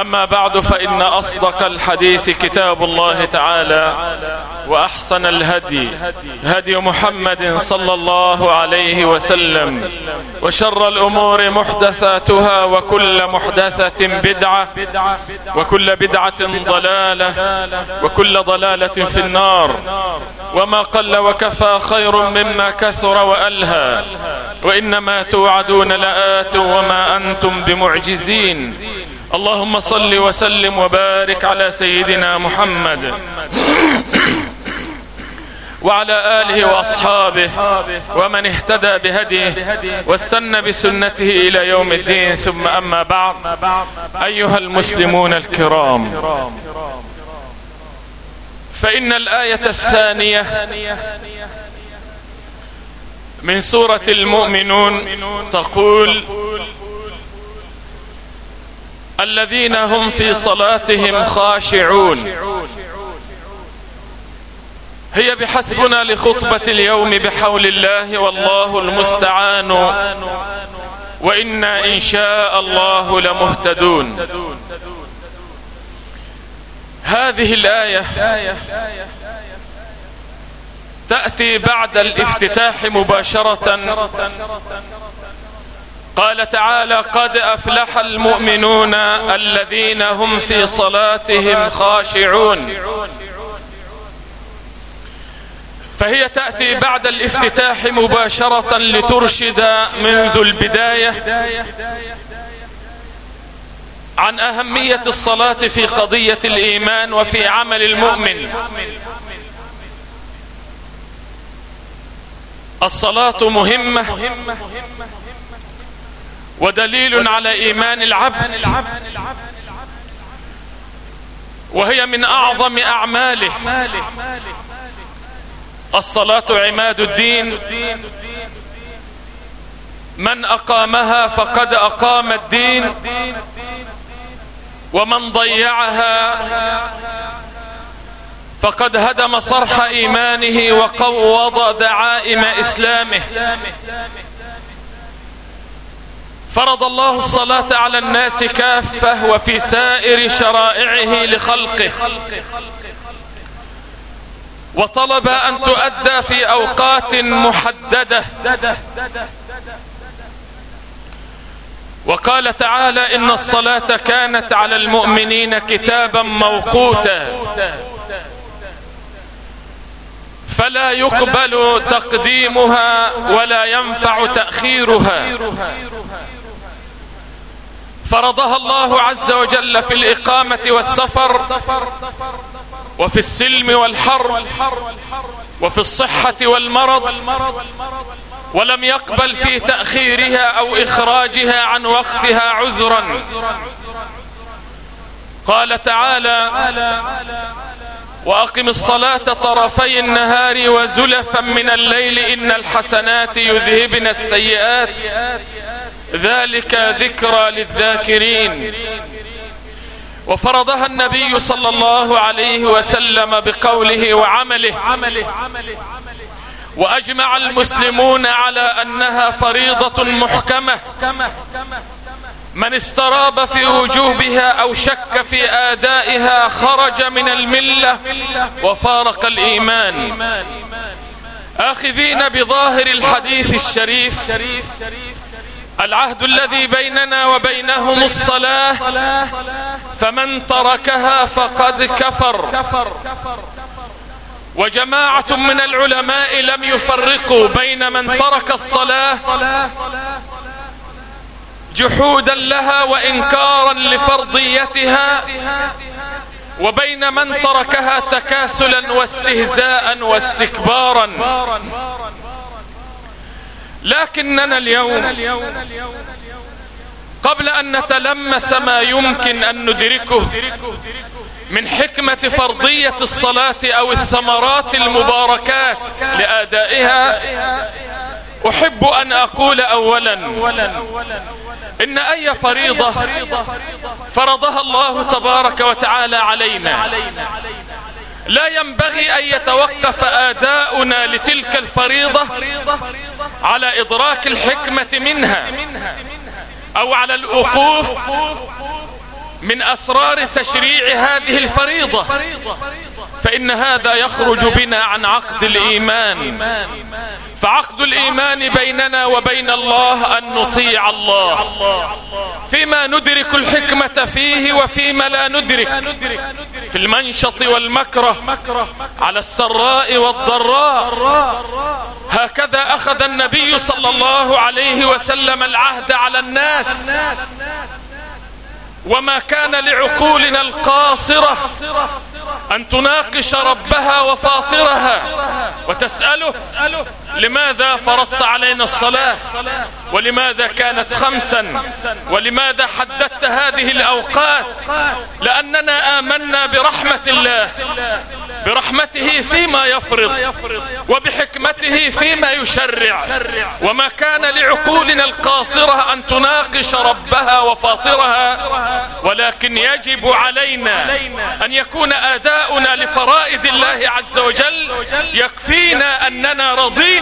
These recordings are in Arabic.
أما بعد فإن أصدق الحديث كتاب الله تعالى وأحسن الهدي هدي محمد صلى الله عليه وسلم وشر الأمور محدثاتها وكل محدثة بدعة وكل بدعة ضلالة وكل ضلالة في النار. وما قل وكفى خير مما كثر وألهى وإنما توعدون لآت وما أنتم بمعجزين. اللهم صل وسلم وبارك على سيدنا محمد وعلى آله وأصحابه ومن اهتدى بهديه واستنى بسنته إلى يوم الدين. ثم أما بعد أيها المسلمون الكرام فإن الآية الثانية من سورة المؤمنون تقول الذين هم في صلاتهم خاشعون. هي بحسبنا لخطبة اليوم بحول الله والله المستعان. وإنا إن شاء الله لمهتدون. هذه الآية تأتي بعد الافتتاح مباشرة قال تعالى قد أفلح المؤمنون الذين هم في صلاتهم خاشعون. فهي تأتي بعد الافتتاح مباشرة لترشد منذ البداية عن أهمية الصلاة في قضية الإيمان وفي عمل المؤمن. الصلاة مهمة ودليل على إيمان العبد. وهي من أعظم أعماله. الصلاة عماد الدين. من أقامها فقد أقام الدين. ومن ضيعها فقد هدم صرح إيمانه وقوض دعائم إسلامه. فرض الله الصلاة على الناس كافة وفي سائر شرائعه لخلقه. وطلب أن تؤدى في أوقات محددة. وقال تعالى إن الصلاة كانت على المؤمنين كتابا موقوتا. فلا يقبل تقديمها ولا ينفع تأخيرها. فرضها الله عز وجل في الإقامة والسفر وفي السلم والحرب وفي الصحة والمرض ولم يقبل في تأخيرها أو إخراجها عن وقتها عذرا. قال تعالى وأقم الصلاة طرفي النهار وزلفا من الليل إن الحسنات يذهبن السيئات. ذلك ذكرى للذاكرين. وفرضها النبي صلى الله عليه وسلم بقوله وعمله. وأجمع المسلمون على أنها فريضة محكمة. من استراب في وجوبها أو شك في آدائها خرج من الملة وفارق الإيمان. آخذين بظاهر الحديث الشريف العهد الذي بيننا وبينهم الصلاة فمن تركها فقد كفر. وجماعة من العلماء لم يفرقوا بين من ترك الصلاة جحودا لها وإنكارا لفرضيتها وبين من تركها تكاسلا واستهزاء واستكبارا. لكننا اليوم قبل أن نتلمس ما يمكن أن ندركه من حكمة فرضية الصلاة أو الثمرات المباركات لآدائها أحب أن أقول أولا إن أي فريضة فرضها الله تبارك وتعالى علينا لا ينبغي أن يتوقف آداؤنا لتلك الفريضة على إدراك الحكمة منها أو على الوقوف من أسرار تشريع هذه الفريضة. فإن هذا يخرج بنا عن عقد الإيمان. فعقد الإيمان بيننا وبين الله أن نطيع الله. فيما ندرك الحكمة فيه وفيما لا ندرك. في المنشط والمكره على السراء والضراء. هكذا أخذ النبي صلى الله عليه وسلم العهد على الناس. وما كان لعقولنا القاصرة أن تناقش ربها وفاطرها وتسأله لماذا فرضت علينا الصلاة؟ ولماذا كانت خمسا؟ ولماذا حددت هذه الأوقات؟ لأننا آمنا برحمة الله برحمته فيما يفرض وبحكمته فيما يشرع. وما كان لعقولنا القاصرة أن تناقش ربها وفاطرها ولكن يجب علينا أن يكون آداؤنا لفرائد الله عز وجل يكفينا أننا رضينا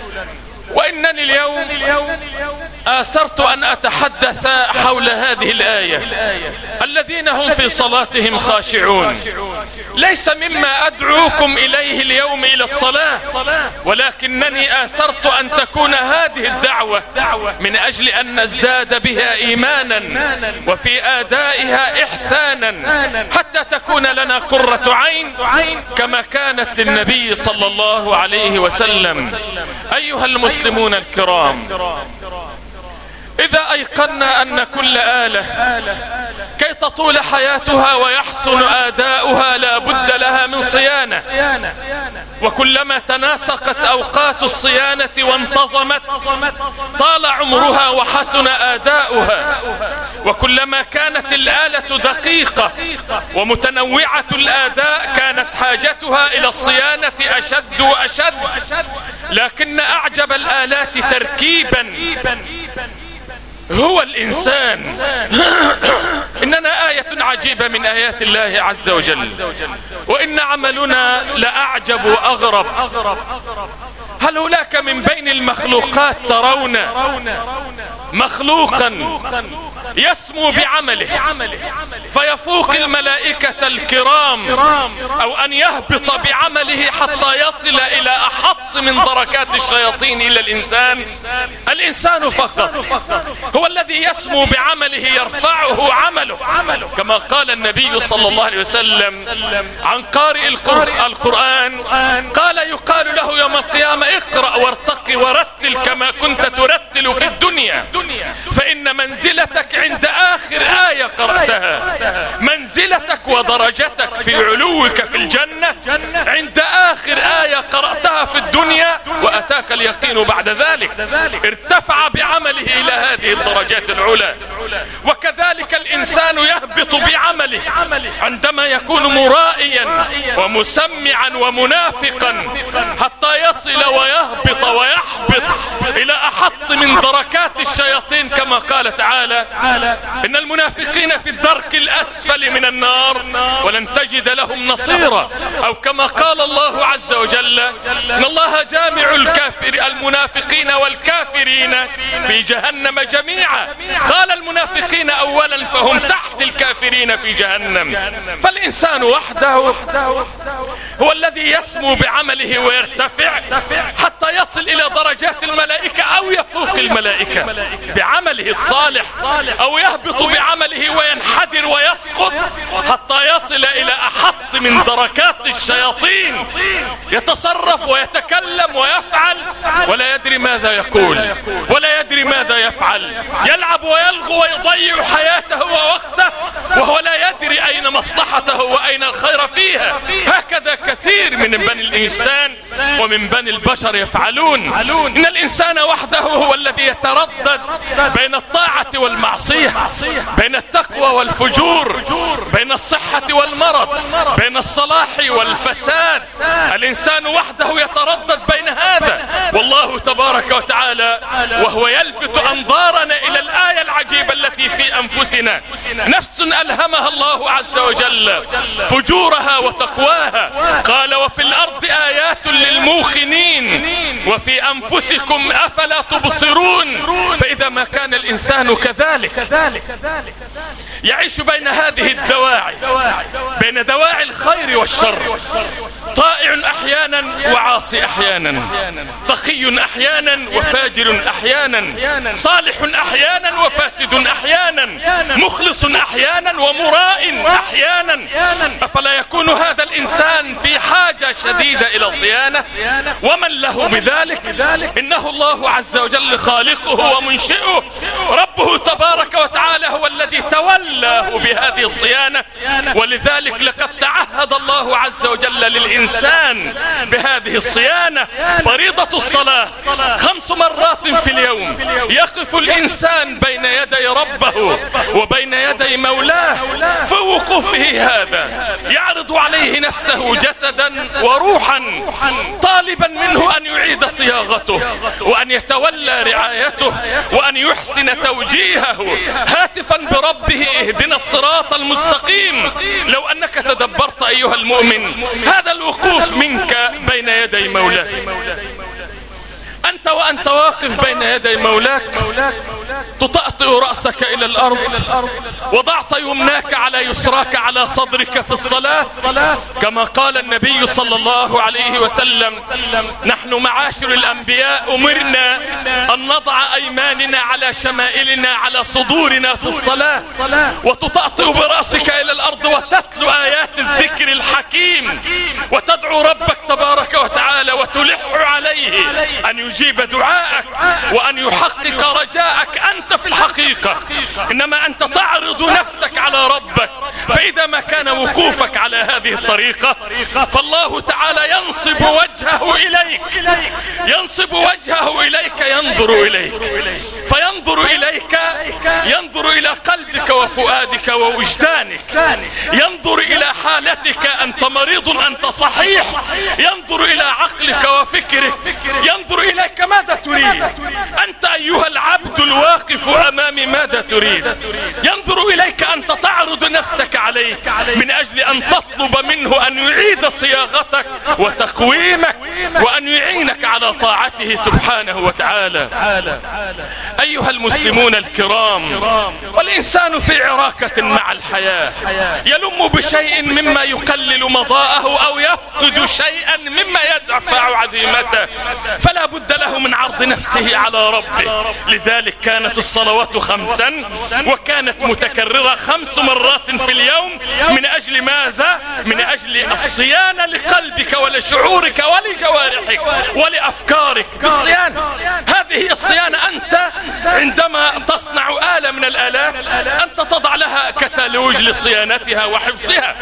وإنني اليوم آثرت أن أتحدث حول هذه الآية. الذين هم في صلاتهم خاشعون. ليس مما أدعوكم إليه اليوم إلى الصلاة ولكنني آثرت أن تكون هذه الدعوة من أجل أن نزداد بها إيمانا وفي آدائها إحسانا حتى تكون لنا قرة عين كما كانت للنبي صلى الله عليه وسلم. أيها المسلمون الكرام. إذا أيقنا أن كل آلة كي تطول حياتها ويحسن آداؤها لا بد لها من صيانة. وكلما تناسقت أوقات الصيانة وانتظمت طال عمرها وحسن آداؤها. وكلما كانت الآلة دقيقة ومتنوعة الآداء كانت حاجتها إلى الصيانة أشد وأشد. لكن أعجب الآلات تركيبا هو الإنسان. إننا آية عجيبة من آيات الله عز وجل. وإن عملنا لأعجب وأغرب. هل هناك من بين المخلوقات ترون مخلوقا يسمو بعمله فيفوق الملائكة الكرام أو أن يهبط بعمله حتى يصل إلى أحط من دركات الشياطين إلى الإنسان؟ الإنسان فقط. هو الذي يسمو بعمله يرفعه عمله. كما قال النبي صلى الله عليه وسلم عن قارئ القرآن قال يقال له يوم القيامة اقرأ وارتقي ورتل كما كنت ترتل في الدنيا. فإن منزلتك عند آخر آية قرأتها. منزلتك ودرجتك في علوك في الجنة. عند آخر آية قرأتها في الدنيا وأتاك اليقين بعد ذلك. ارتفع بعمله إلى هذه الدرجات العلى. وكذلك الإنسان يهبط بعمله عندما يكون مرائيا ومسمعا ومنافقا حتى يصل ويهبط ويحبط إلى أحط من دركات الشياطين كما قال تعالى إن المنافقين في الدرك الأسفل من النار ولن تجد لهم نصيرا. أو كما قال الله عز وجل إن الله جامع الكافر المنافقين والكافرين في جهنم جميعا. قال المنافقين اولا فهم تحت الكافرين في جهنم. فالإنسان وحده هو الذي يسمو بعمله ويرتفع حتى يصل إلى درجات الملائكة أو يفوق الملائكة. بعمله الصالح أو يهبط بعمله وينحدر ويسقط حتى يصل إلى أحط من دركات الشياطين. يتصرف ويتكلم ويفعل ولا يدري ماذا يقول ولا يدري ماذا يفعل. يلعب ويلغو ويضيع حياته ووقته وهو لا يدري أين مصلحته وأين الخير فيها. هكذا كثير من بني الإنسان ومن بني البشر يفعلون. إن الإنسان وحده هو الذي يتردد بين الطاعة والمعصية بين التقوى والفجور بين الصحة والمرض بين الصلاح والفساد. الإنسان وحده يتردد بين هذا. والله تبارك وتعالى وهو يلفت انظارنا إلى الآية العجيبة التي في أنفسنا. نفس ألهمها الله عز وجل فجورها وتقواها. قال وفي الأرض آيات للموقنين وفي أنفسكم أفلا تبصرون. فإذا ما كان الإنسان كذلك. يعيش بين هذه الدواعي بين دواعي الخير والشر. طائع أحيانا وعاصي أحيانا تقي أحيانا وفاجر أحيانا صالح أحيانا وفاسد أحيانا مخلص أحيانا ومراء أحيانا. أفلا يكون هذا الإنسان في حاجة شديدة إلى صيانة؟ ومن له بذلك؟ إنه الله عز وجل خالقه ومنشئه. ربه تبارك وتعالى هو الذي تولاه بهذه الصيانة. ولذلك لقد تعهد الله عز وجل للإنسان بهذه الصيانة. فريضة الصلاة. خمس مرات في اليوم يقف الإنسان بين يدي ربه وبين يدي مولاه في وقوفه هذا. يعرض عليه نفسه جسدا وروحا طالبا منه أن يعيد صياغته وأن يتولى رعايته وأن يحسن توجيهه. هاتفا بربه اهدنا الصراط المستقيم. لو أنك تدبرت أيها المؤمن هذا الوقوف منك بين يدي مولاك أنت وأنت واقف بين يدي مولاك. تطأطئ رأسك إلى الأرض. وضعت يمناك على يسراك على صدرك في الصلاة. كما قال النبي صلى الله عليه وسلم نحن معاشر الأنبياء أمرنا أن نضع أيماننا على شمائلنا على صدورنا في الصلاة. وتطأطئ برأسك إلى الأرض وتتلو آيات الذكر الحكيم. وتدعو ربك تبارك وتعالى وتلح عليه أن يجيب دعاءك وأن يحقق رجاءك أنت في الحقيقة. إنما أنت تعرض نفسك على ربك. فإذا ما كان وقوفك على هذه الطريقة فالله تعالى ينصب وجهه إليك. ينصب وجهه إليك ينظر إليك. فينظر إليك ينظر إلى قلبك وفؤادك ووجدانك. ينظر إلى حالتك أنت مريض أنت صحيح. ينظر إلى عقلك وفكرك. ينظر إليك ماذا تريد؟ أنت أيها العبد الواقف أمام ماذا تريد؟ ينظر إليك أنت تعرض نفسك عليه من أجل أن تطلب منه أن يعيد صياغتك وتقويمك وأن يعينك على طاعته سبحانه وتعالى. أيها المسلمون الكرام والإنسان في عراكة مع الحياة يلم بشيء مما يقلل مضاءه أو يفقد شيئا مما يدفع عزيمته. فلا بد له من عرض نفسه على ربه. لذلك كانت الصلوات خمسا وكانت متكررة خمس مرات في اليوم. من أجل ماذا؟ من أجل الصيانة لقلبك ولشعورك ولجوارحك ولأفكارك. الصيانة هذه هي الصيانة. أنت عندما تصنع آلة من الآلات أنت تضع لها كتالوج لصيانتها وحفظها.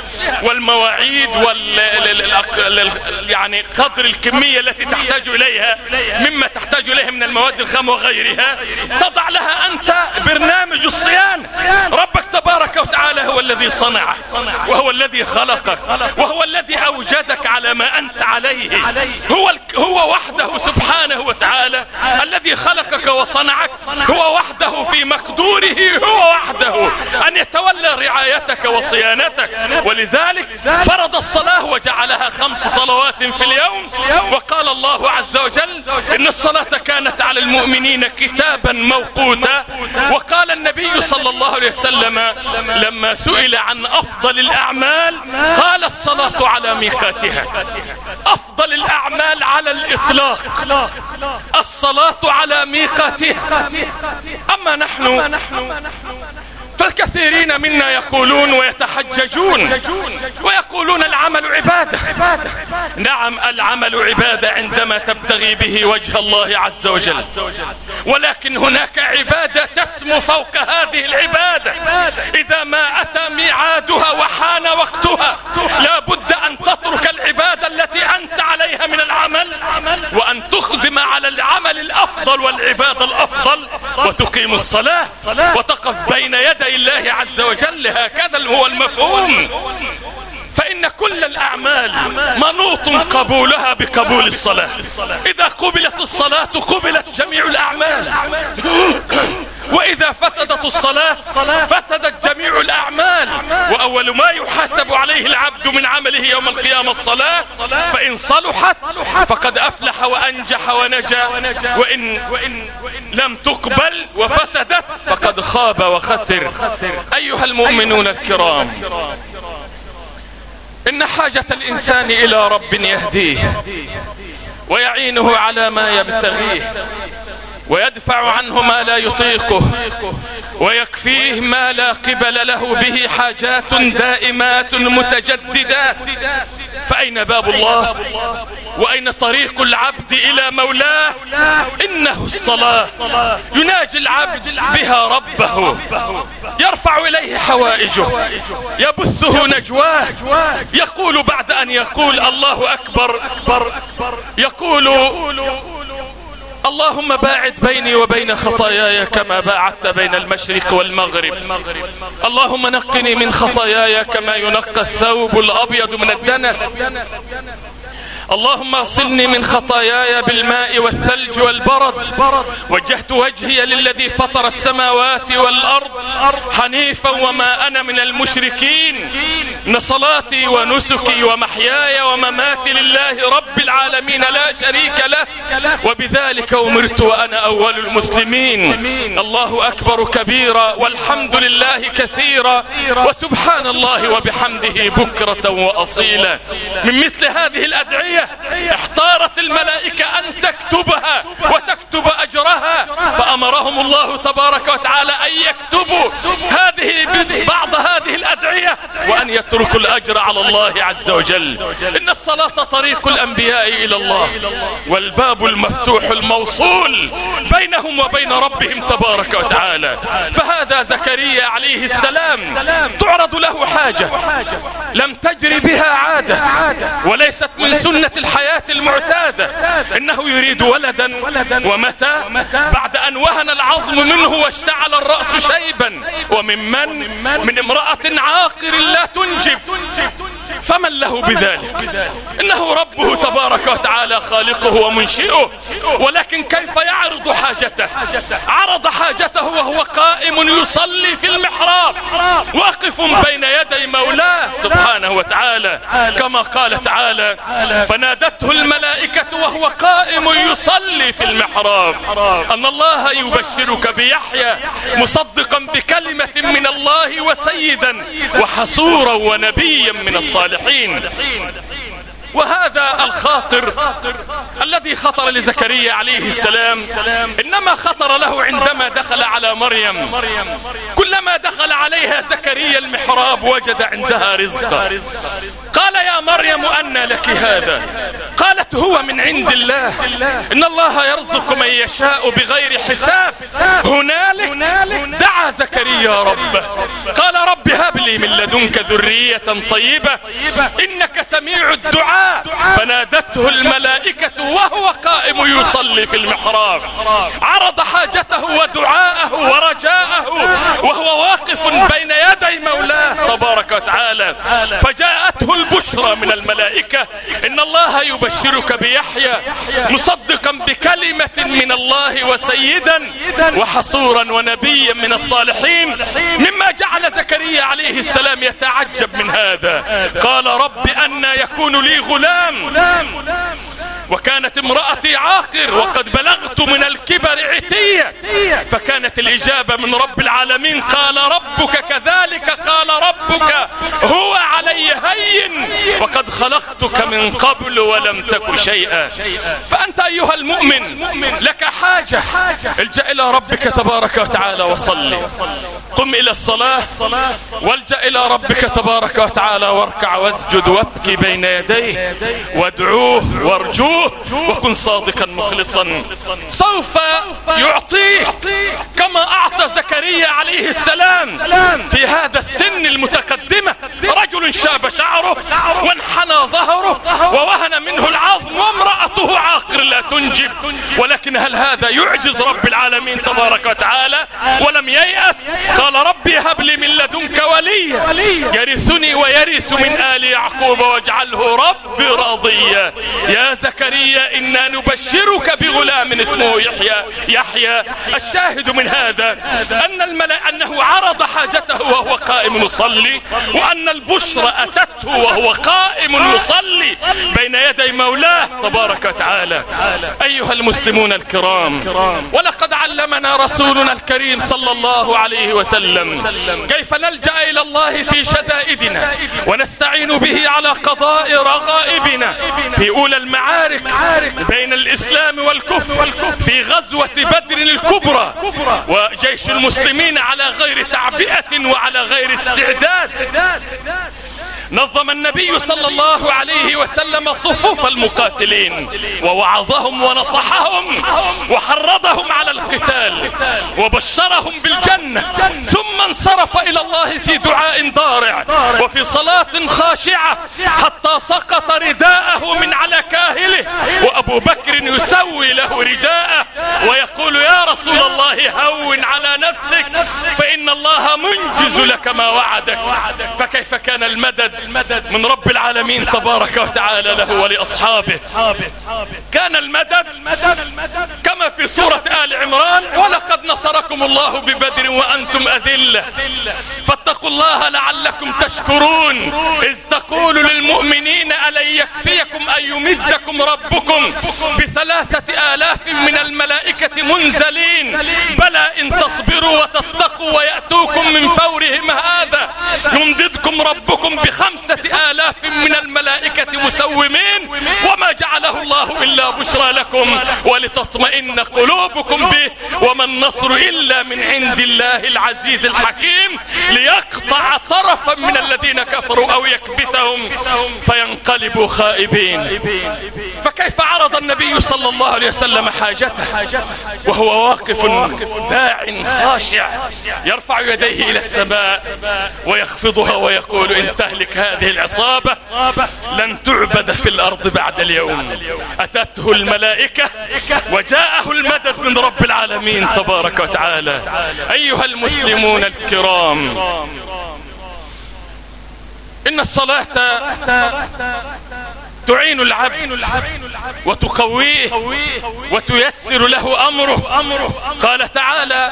والمواعيد وال يعني قدر الكمية التي تحتاج إليها. مما تحتاج إليه من المواد الخام وغيرها تضع لها أنت برنامج الصيانة ربك تبارك وتعالى هو الذي صنعه وهو الذي خلقك وهو الذي أوجدك على ما أنت عليه. هو, هو وحده سبحانه وتعالى الذي خلقك وصنعك. هو وحده في مقدوره هو وحده أن يتولى رعايتك وصيانتك. ولذلك فرض الصلاة وجعلها خمس صلوات في اليوم. وقال الله عز وجل إن الصلاة كانت على المؤمنين كتابا موقوتا. وقال النبي صلى الله عليه وسلم لما سئل عن أفضل الأعمال قال الصلاة على ميقاتها. أفضل الأعمال على الإطلاق. الصلاة على ميقاتها. أما نحن فالكثيرين منا يقولون ويتحججون ويقولون العمل عبادة. نعم العمل عبادة عندما تبتغي به وجه الله عز وجل. ولكن هناك عبادة تسمو فوق هذه العبادة. إذا ما أتى ميعادها وحان وقتها لا بد أن تترك العبادة التي أنت عليها من العمل وأن تخدم على العمل الأفضل والعبادة الأفضل وتقيم الصلاة وتقف بين يدي الله عز وجل هكذا هو المفهوم. فإن كل الأعمال منوط قبولها بقبول الصلاة. إذا قبلت الصلاة قبلت جميع الأعمال. وإذا فسدت الصلاة فسدت جميع الأعمال. وأول ما يحاسب عليه العبد من عمله يوم القيامة الصلاة فإن صلحت فقد أفلح وأنجح ونجا. وإن, لم تقبل وفسدت فقد خاب وخسر. أيها المؤمنون الكرام إن حاجة الإنسان إلى رب يهديه ويعينه على ما يبتغيه. ويدفع عنه ما لا يطيقه ويكفيه ما لا قبل له به حاجات دائمات متجددات. فأين باب الله؟ وأين طريق العبد إلى مولاه؟ إنه الصلاة. يناجي العبد بها ربه يرفع إليه حوائجه يبثه نجواه. يقول بعد أن يقول الله أكبر يقول اللهم باعد بيني وبين خطاياي كما باعدت بين المشرق والمغرب. اللهم نقني من خطاياي كما ينقى الثوب الأبيض من الدنس. اللهم اغسلني من خطاياي بالماء والثلج والبرد. وجهت وجهي للذي فطر السماوات والأرض حنيفا وما أنا من المشركين. إن صلاتي ونسكي ومحياي ومماتي لله رب العالمين لا شريك له. وبذلك أمرت وأنا أول المسلمين. الله أكبر كبيرا والحمد لله كثيرا. وسبحان الله وبحمده بكرة وأصيلا. من مثل هذه الأدعية احتارت الملائكة أن تكتبها وتكتب أجرها. فأمرهم الله تبارك وتعالى أن يكتبوا هذه بعض هذه الأدعية وأن يتركوا الأجر على الله عز وجل. إن الصلاة طريق الأنبياء إلى الله والباب المفتوح الموصول بينهم وبين ربهم تبارك وتعالى. فهذا زكريا عليه السلام تعرض له حاجة. لم تجري بها عادة وليست من سنة الحياة المعتادة. إنه يريد ولدا ومتى؟ بعد أن وهن العظم منه واشتعل الرأس شيبا. وممن؟ من امرأة عاقر لا تنجب. فمن له بذلك؟ إنه ربه تبارك وتعالى خالقه ومنشئه. ولكن كيف يعرض حاجته؟ عرض حاجته وهو قائم يصلي في المحراب. واقف بين يدي مولاه سبحانه وتعالى. كما قال تعالى فنادته الملائكة وهو قائم يصلي في المحراب. أن الله يبشرك بيحيى مصدقا بكلمة من الله وسيدا وحصورا ونبيا من الصالحين الصالحين. وهذا الخاطر الذي خطر لزكريا عليه السلام. إنما خطر له عندما دخل على مريم. كلما دخل عليها زكريا المحراب وجد عندها رزقا. قال يا مريم أن لك هذا. قالت هو من عند الله. إن الله يرزق من يشاء بغير حساب. هنالك دعا زكريا ربه قال رب هب لي من لدنك ذرية طيبة. إنك سميع الدعاء. فنادته الملائكة وهو قائم يصلي في المحراب. عرض حاجته ودعاءه ورجاءه وهو واقف بين يدي مولاه تبارك وتعالى. فجاءته البشرى من الملائكة. إن الله يبشرك بيحيى مصدقا بكلمة من الله وسيدا وحصورا ونبيا من الصالحين. مما جعل زكريا عليه السلام يتعجب من هذا. قال رب أن يكون لي غلام. وكانت امرأتي عاقر وقد بلغت من الكبر عتية. فكانت الإجابة من رب العالمين قال ربك كذلك قال ربك هو علي هين وقد خلقتك من قبل ولم تك شيئا. فأنت أيها المؤمن لك حاجة. الجأ إلى ربك تبارك وتعالى وصلي. قم إلى الصلاة والجأ إلى ربك تبارك وتعالى واركع واسجد وابكي بين يديه وادعوه وارجوه وكن صادقا مخلصا. سوف يعطيه كما أعطى زكريا عليه السلام في هذا السن المتقدمة رجل شاب شعره وانحنى ظهره ووهن منه العظم وامرأته عاقر. لا تنجب. ولكن هل هذا يعجز رب العالمين تبارك وتعالى؟ ولم ييأس. قال ربي هب لي من لدنك وليا. يرثني ويرث من آل يعقوب واجعله ربي راضيا. يا زكريا إنا نبشرك بغلام اسمه يحيى. يحيى الشاهد من هذا أن الملأ أنه عرض حاجته وهو قائم يصلي وأن البشرى أتته وهو قائم يصلي بين يدي مولاه تبارك وتعالى. أيها المسلمون الكرام ولقد علمنا رسولنا الكريم صلى الله عليه وسلم كيف نلجأ إلى الله في شدائدنا ونستعين به على قضاء رغائبنا في أولى المعارك بين الإسلام والكفر في غزوة بدر الكبرى. وجيش المسلمين على غير تعبئة وعلى غير استعداد. نظم النبي صلى الله عليه وسلم صفوف المقاتلين ووعظهم ونصحهم وحرضهم على القتال وبشرهم بالجنة ثم انصرف إلى الله في دعاء ضارع وفي صلاة خاشعة حتى سقط رداءه من على كاهله وأبو بكر يسوي له رداءه ويقول يا رسول الله هون على نفسك فإن الله منجز لك ما وعدك فكيف كان المدد؟ من رب العالمين تبارك وتعالى له ولأصحابه. كان المدد كما في سورة آل عمران ولقد نصركم الله ببدر وأنتم أذلة. فاتقوا الله لعلكم تشكرون. إذ تقول للمؤمنين ألن يكفيكم أن يمدكم ربكم بثلاثة آلاف من الملائكة منزلين؟ بلى إن تصبروا وتتقوا ويأتوكم من فورهم هذا. يمددكم ربكم بخمسة آلاف من الملائكة مسومين وما جعله الله إلا بشرى لكم ولتطمئن قلوبكم به وما النصر إلا من عند الله العزيز الحكيم ليقطع طرفا من الذين كفروا أو يكبتهم فينقلبوا خائبين. فكيف عرض النبي صلى الله عليه وسلم حاجته؟ وهو واقف داع خاشع يرفع يديه إلى السماء ويخفضها ويقول إن تهلك هذه العصابة لن تعبد في الأرض بعد اليوم. أتته الملائكة وجاءه المدد من رب العالمين تبارك وتعالى. أيها المسلمون الكرام إن الصلاة تعين العبد وتقويه وتيسر له أمره. قال تعالى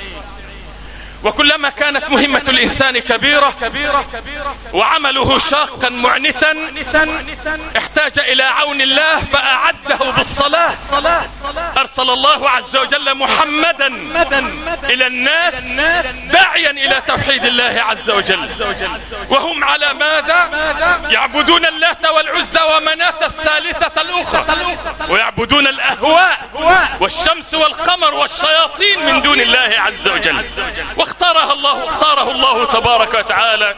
وكلما كانت مهمة الإنسان كبيرة وعمله شاقا معنتا احتاج إلى عون الله فأعده بالصلاة. أرسل الله عز وجل محمدا إلى الناس داعيا إلى توحيد الله عز وجل. وهم على ماذا؟ يعبدون اللات والعزى ومناة الثالثة الأخرى ويعبدون الأهواء والشمس والقمر والشياطين من دون الله عز وجل. واختارها الله اختاره الله تبارك وتعالى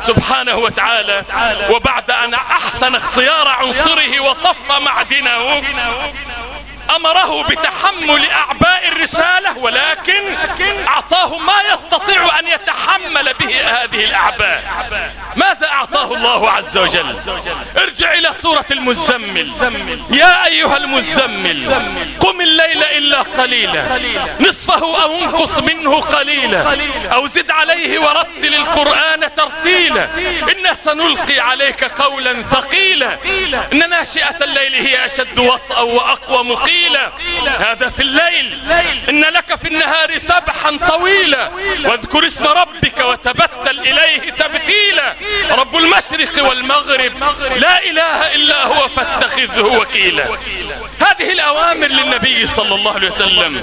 سبحانه وتعالى. وبعد أن أحسن اختيار عنصره وصف معدنه أمره بتحمل أعباء الرسالة ولكن أعطاه ما يستطيع أن يتحمل به هذه الأعباء. ماذا أعطاه الله عز وجل؟ ارجع إلى سورة المزمل. يا أيها المزمل قم الليل إلا قليلا نصفه أو انقص منه قليلا أو زد عليه ورتل القرآن ترتيلا. أنا سنلقي عليك قولا ثقيلا. إن ناشئة الليل هي أشد وطأ وأقوى مقيلا. طويلا هذا في الليل. إن لك في النهار سبحا طويلا واذكر اسم ربك وتبتل إليه تبتيلا. رب المشرق والمغرب. لا إله إلا هو فاتخذه وكيلا. هذه الأوامر للنبي صلى الله عليه وسلم.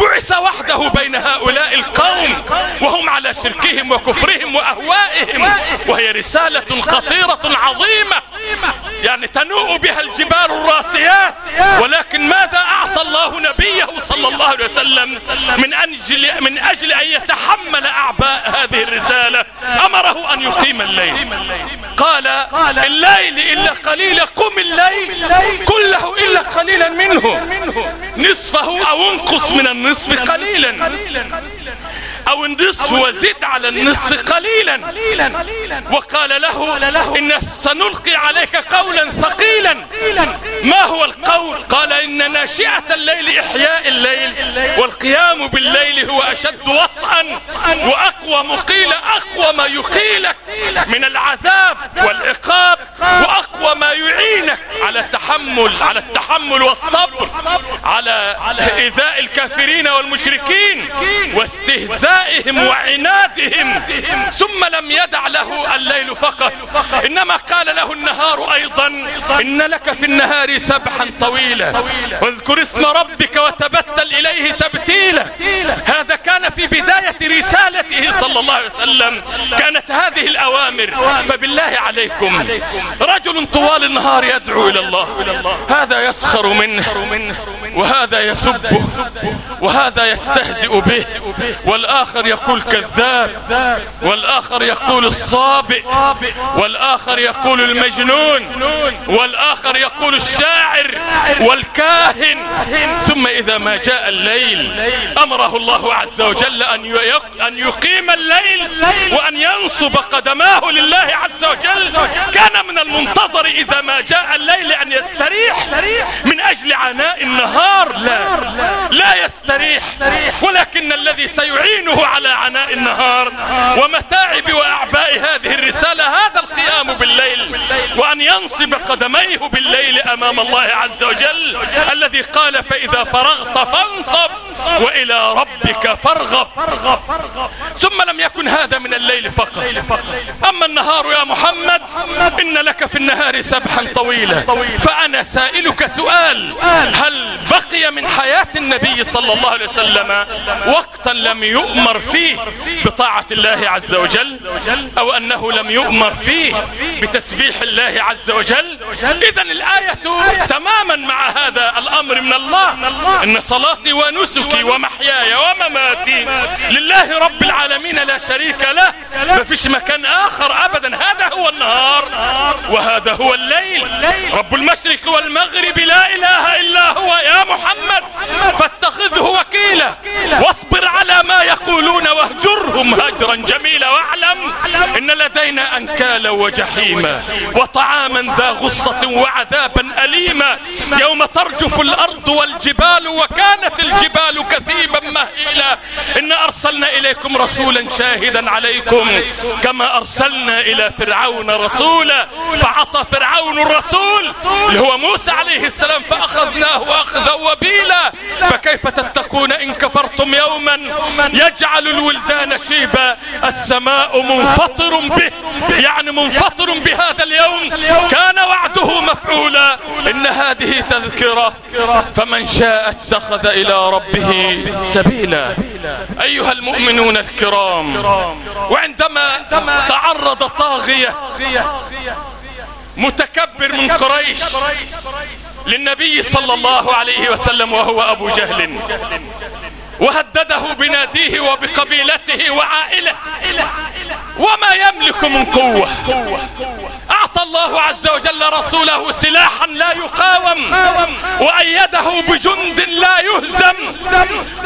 بعث وحده بين هؤلاء القوم. وهم على شركهم وكفرهم وأهوائهم. وهي رسالة خطيرة عظيمة. يعني تنوء بها الجبال الراسيات. ولكن ماذا أعطى الله نبيه صلى الله عليه وسلم من أجل, من أجل أن يتحمل أعباء هذه الرسالة أمره أن يقيم الليل. قال الليل إلا قليلا قم الليل كله إلا قليلا منه. نصفه أو انقص من النصف قليلا. أو النصف وزد على النصف قليلا. وقال له إن سنلقي عليك قولا ثقيلا. ما هو القول؟ قال إن ناشئة الليل إحياء الليل والقيام بالليل هو أشد وطئا. وأقوى مقيل أقوى ما يقيلك من العذاب والعقاب. وأقوى ما يعينك على التحمل على التحمل والصبر. على إيذاء الكافرين والمشركين. واستهزاء إبائهم وعنادهم ثم لم يدع له الليل فقط. إنما قال له النهار أيضا إن لك في النهار سبحا طويلا. واذكر اسم ربك وتبتل إليه تبتيلا. هذا كان في بداية رسالته صلى الله عليه وسلم. كانت هذه الأوامر. فبالله عليكم. رجل طوال النهار يدعو إلى الله. هذا يسخر منه وهذا يسبه وهذا يستهزئ به. والآخر يقول كذاب والآخر يقول الصابئ والآخر يقول المجنون والآخر يقول الشاعر والكاهن. ثم إذا ما جاء الليل أمره الله عز وجل أن يقيم الليل وأن ينصب قدماه لله عز وجل من المنتظر إذا ما جاء الليل أن يستريح من أجل عناء النهار. لا لا يستريح ولكن الذي سيعينه على عناء النهار ومتاعب وأعباء هذه الرسالة هذا القيام بالليل وأن ينصب قدميه بالليل أمام الله عز وجل الذي قال فإذا فرغت فانصب وإلى ربك فارغب. ثم لم يكن هذا من الليل فقط. أما النهار يا محمد إن لك في النهار سبحا طويلا. فأنا سائلك سؤال. هل بقي من حياة النبي صلى الله عليه وسلم وقتا لم يؤمر فيه بطاعة الله عز وجل؟ أو أنه لم يؤمر فيه بتسبيح الله عز وجل؟ إذا الآية تماما مع هذا الأمر من الله. إن صلاتي ونسكي ومحياي ومماتي لله رب العالمين لا شريك له. ما فيش مكان آخر أبدا. هذا هو النهار. وهذا هو الليل. رب المشرق والمغرب لا إله إلا هو يا محمد. فاتخذه وكيلا. واصبر على ما يقولون واهجرهم هجرا جميلا. واعلم إن لدينا أنكالا وجحيما وطعاما ذا غصة وعذابا أليما. يوم ترجف الأرض والجبال وكانت الجبال كثيبا مهيلا. إن أرسلنا إليكم رسولا شاهدا عليكم كما أرسلنا إلى فرعون رسولا. فعصى فرعون الرسول اللي هو موسى عليه السلام فأخذناه اخذا وبيلا فكيف تتقون إن كفرتم يوما؟ يجعل الولدان شيبا السماء منفطر به. يعني منفطر بهذا اليوم. كان وعده مفعولا. إن هذه تذكرة. فمن شاء اتخذ إلى ربه سبيلا. أيها المؤمنون الكرام وعندما تعرض طاغية متكبر من قريش للنبي صلى الله عليه وسلم وهو أبو جهل وهدده بناديه وبقبيلته وعائلته. وما يملك من قوة. أعطى الله عز وجل رسوله سلاحا لا يقاوم. وأيده بجند لا يهزم.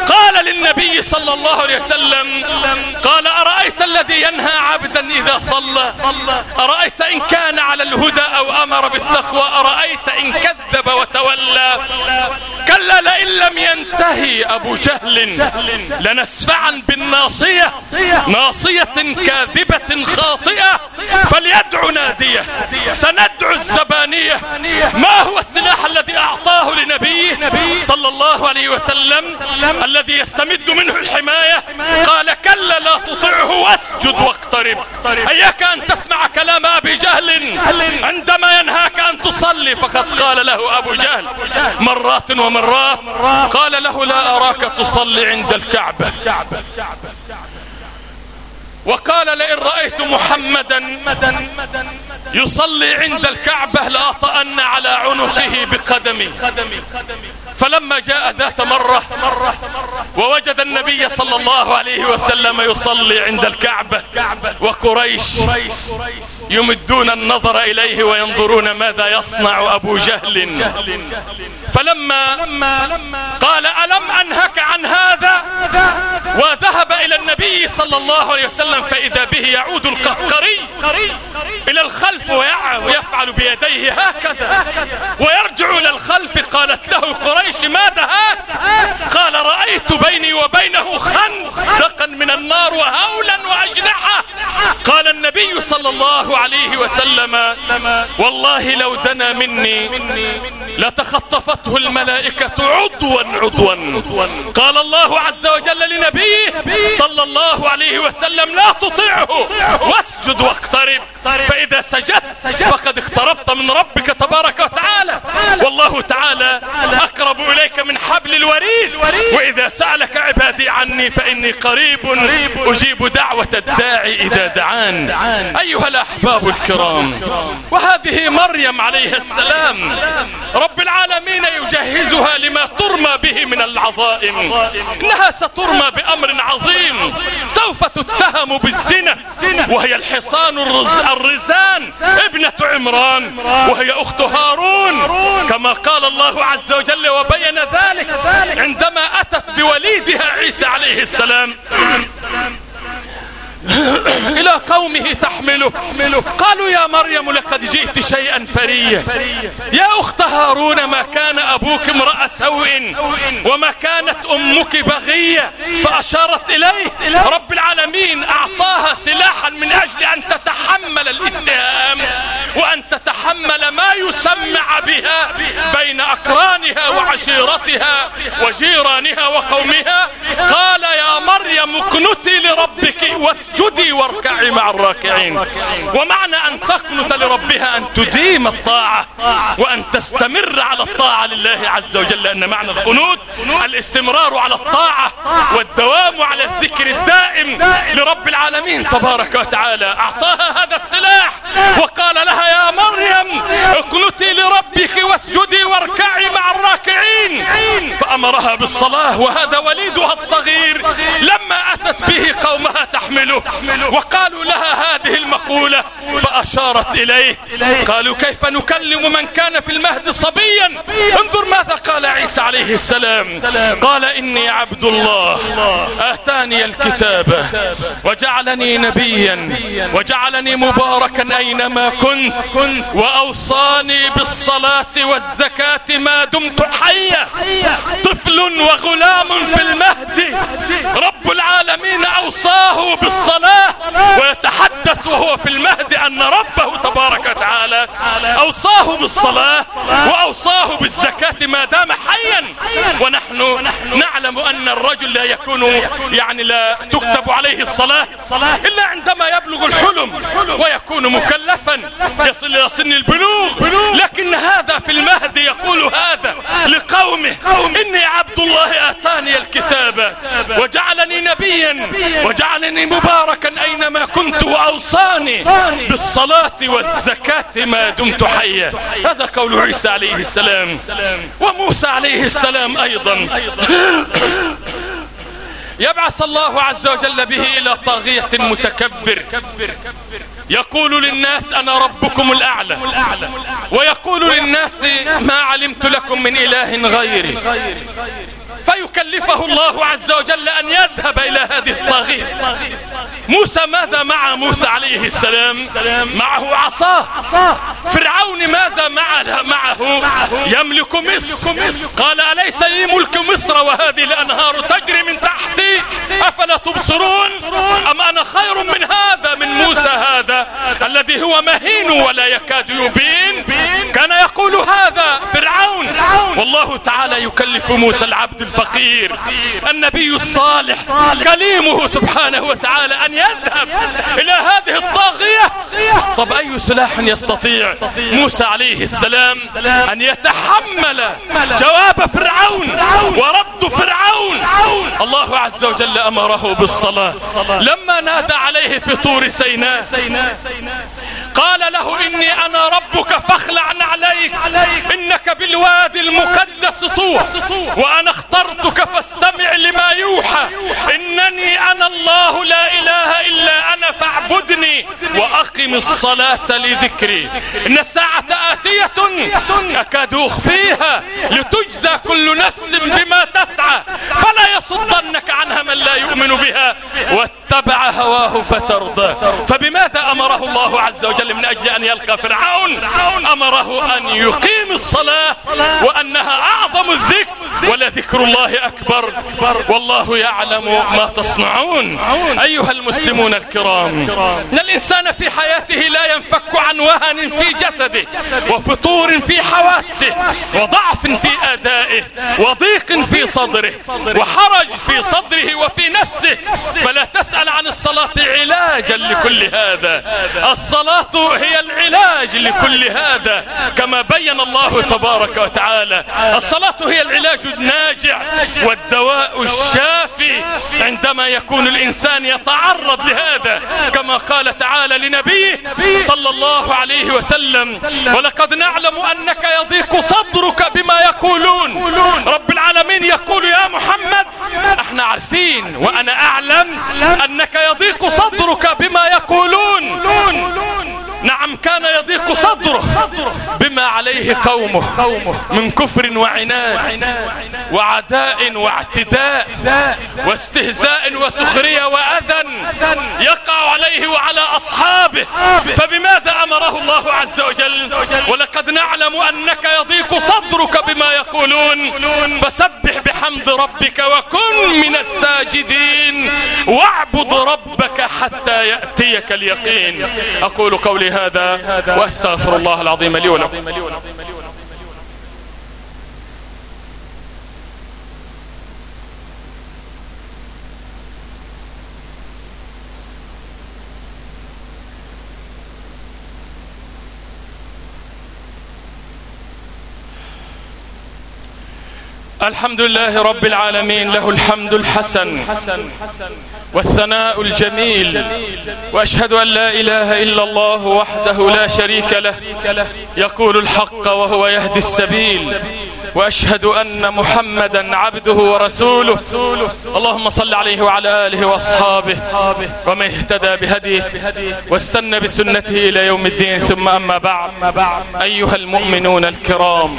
قال للنبي صلى الله عليه وسلم قال أرأيت الذي ينهى عبدا إذا صلى؟ أرأيت إن كان على الهدى أو أمر بالتقوى؟ أرأيت إن كذب وتولى؟ كلا لئن لم ينتهي أبو جهل. لنسفعا بالناصية. ناصية كاذبة خاطئة. فليدعو نادية. سندعو الزبانية. ما هو السلاح الذي أعطاه لنبيه صلى الله عليه وسلم؟ الذي يستمد منه الحماية. قال كلا لا تطعه واسجد واقترب. أياك أن تسمع كلام أبي جهل. عندما ينهاك أن تصلي فقد قال له أبو جهل مرات ومرات. قال له لا أراك تصلي. عند الكعبة. وقال لئن رأيت محمدا يصلي عند الكعبة لأطأن على عنقه بقدمي. فلما جاء ذات مرة ووجد النبي صلى الله عليه وسلم يصلي عند الكعبة وقريش يمدون النظر إليه وينظرون ماذا يصنع أبو جهل. فلما قال ألم أنهك عن هذا النبي صلى الله عليه وسلم فإذا به يعود القهقري إلى الخلف ويفعل بيديه هكذا ويرجع إلى الخلف. قالت له قريش ماذا قال رأيت بيني وبينه خندقا من النار وهولا وأجنحة. قال النبي صلى الله عليه وسلم والله لو دنا مني لتخطفته الملائكة عضوا عضوا. قال الله عز وجل لنبيه صلى الله عليه وسلم لا تطيعه. واسجد واقترب. فإذا سجدت فقد اقتربت من ربك تبارك وتعالى. والله تعالى أقرب إليك من حبل الوريد. وإذا سألك عبادي عني فإني قريب أجيب دعوة الداعي إذا دعان. أيها الأحباب الكرام وهذه مريم عليه السلام رب العالمين يجهزها لما ترمى به من العظائم. إنها سترمى بأمر عظيم. سوف تتهم بالزنا. وهي الحصان الرزان ابنة عمران. وهي أخت هارون. كما قال الله عز وجل وبين ذلك عندما أتت بوليدها عيسى عليه السلام. إلى قومه تحمله. قالوا يا مريم لقد جئت شيئا فريا يا أخت هارون ما كان أبوك امرأ سوء وما كانت أمك بغية فأشارت إليه. رب العالمين أعطاها سلاحا من أجل أن تتحمل الاتهام وأن تتحمل ما يسمع بها بين أقرانها وعشيرتها وجيرانها وقومها. قال يا مريم اقنتي لربك واسجدي واركعي مع الراكعين. ومعنى أن تقنت لربها أن تديم الطاعة وأن تستمر على الطاعة لله عز وجل لأن معنى القنوت الاستمرار على الطاعة والدوام على الذكر الدائم لرب العالمين. تبارك وتعالى أعطاها هذا السلاح وقال لها يا مريم اقنتي لربك واسجدي واركعي مع الراكعين. فأمرها بالصلاة وهذا وليدها الصغير لما أتت به قومها تحمله. وقالوا لها هذه المقولة فأشارت إليه. قالوا كيف نكلم من كان في المهد صبيا؟ انظر ماذا قال عيسى عليه السلام. قال إني عبد الله. آتاني الكتاب. وجعلني نبيا. وجعلني مباركا أينما كنت. وأوصاني بالصلاة والزكاة ما دمت حيا. طفل وغلام في المهد. رب العالمين أوصاه بالصلاة ويتحدث وهو في المهد أن ربه تبارك وتعالى أوصاه بالصلاة وأوصاه بالزكاة ما دام حيا. ونحن ونحن نعلم أن الرجل لا يكون يعني لا تكتب عليه الصلاة إلا عندما يبلغ الحلم ويكون مكلفا يصل إلى سن البلوغ. لكن هذا في المهد يقول هذا لقومه. إني عبد الله آتاني الكتاب وجعلني نبيا وجعلني مباركا أينما كنت وأوصاني. بالصلاة والزكاة ما دمت حيا. هذا قول عيسى عليه السلام. وموسى عليه السلام أيضا. يبعث الله عز وجل به إلى طاغية متكبر. يقول للناس أنا ربكم الأعلى. ويقول للناس ما علمت لكم من إله غيري. فيكلفه الله عز وجل أن يذهب إلى هذه الطاغية. موسى ماذا مع موسى عليه السلام؟ معه عصاه فرعون ماذا معه؟ يملك مصر. قال أليس لي ملك مصر وهذه الأنهار تجري من تحتي أفلا تبصرون؟ أم أنا خير من هذا من موسى هذا الذي هو مهين ولا يكاد يبين؟ كان يقول هذا فرعون. والله تعالى يكلف موسى العبد الفقير النبي الصالح كليمه سبحانه وتعالى. أن يذهب إلى هذه الطاغية. طب أي سلاح يستطيع موسى عليه السلام أن يتحمل جواب فرعون ورد فرعون؟ الله عز وجل أمره بالصلاة. لما نادى عليه في طور سيناء قال له إني أنا ربك فاخلع عليك إنك بالوادي المقدس طوح وأنا اخترتك فاستمع لما يوحى إنني أنا الله لا إله إلا أنا فاعبدني وأقم الصلاة لذكري. إن الساعة آتية أكاد أخفيها لتجزى كل نفس بما تسعى فلا يصدنك عنها من لا يؤمن بها. واتبع هواه فترضى. فبماذا أمره الله عز وجل من أجل أن يلقى فرعون؟ أمره أن يقيم الصلاة وأنها أعظم الذكر ولذكر الله أكبر. والله يعلم ما تصنعون. أيها المسلمون الكرام إن الإنسان في حياته لا ينفك عن وهن في جسده وفطور في حواسه وضعف في أدائه وضيق في صدره وحرج في صدره وفي نفسه فلا تسأل عن الصلاة علاجا لكل هذا. الصلاة هي العلاج لكل هذا كما بين الله تبارك وتعالى. الصلاة هي العلاج الناجع والدواء الشافي عندما يكون الإنسان يتعرض لهذا كما قال تعالى لنبيه صلى الله عليه وسلم ولقد نعلم أنك يضيق صدرك بما يقولون رب العالمين يقول يا محمد إحنا عارفين وأنا أعلم أنك يضيق صدرك بما يقولون. نعم كان يضيق صدره بما عليه قومه من كفر وعناد وعداء واعتداء واستهزاء وسخرية وأذى يقع عليه وعلى أصحابه. فبماذا أمره الله عز وجل؟ ولقد نعلم أنك يضيق صدرك بما يقولون. فسبح بحمد ربك وكن من الساجدين. واعبد ربك حتى يأتيك اليقين. أقول قولي هذا واستغفر الله العظيم لي ولكم. الحمد لله رب العالمين له الحمد الحسن والثناء الجميل وأشهد أن لا إله إلا الله وحده لا شريك له يقول الحق وهو يهدي السبيل وأشهد أن محمدا عبده ورسوله اللهم صل عليه وعلى آله وأصحابه ومن اهتدى بهديه واستنى بسنته إلى يوم الدين ثم أما بعد أيها المؤمنون الكرام.